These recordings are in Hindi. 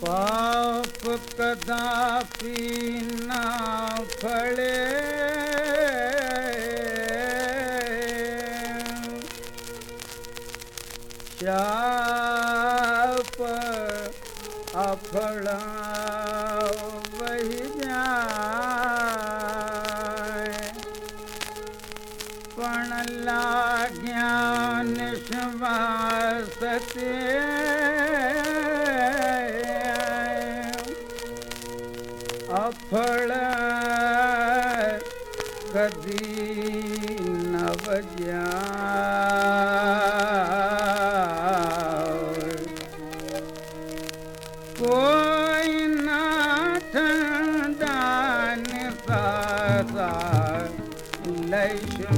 पाप कदापीन फल च फल वहिण लाइ ज्ञानष फी नव ज्ञान कोन दान सदा लै छो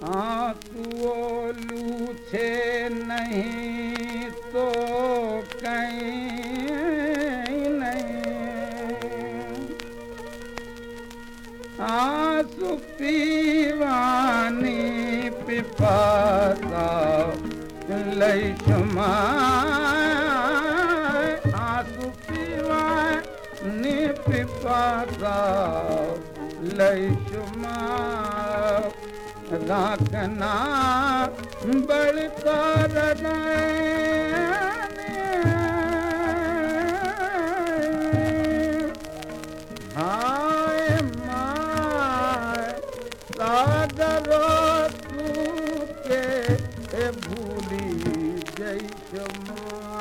आंसुओ नहीं तो कहीं नहीं आंसू पीवानी पिपासा लई आंसू पीवानी पिपासा राखना बड़ता हाय माय सागरो तू के भूली जैस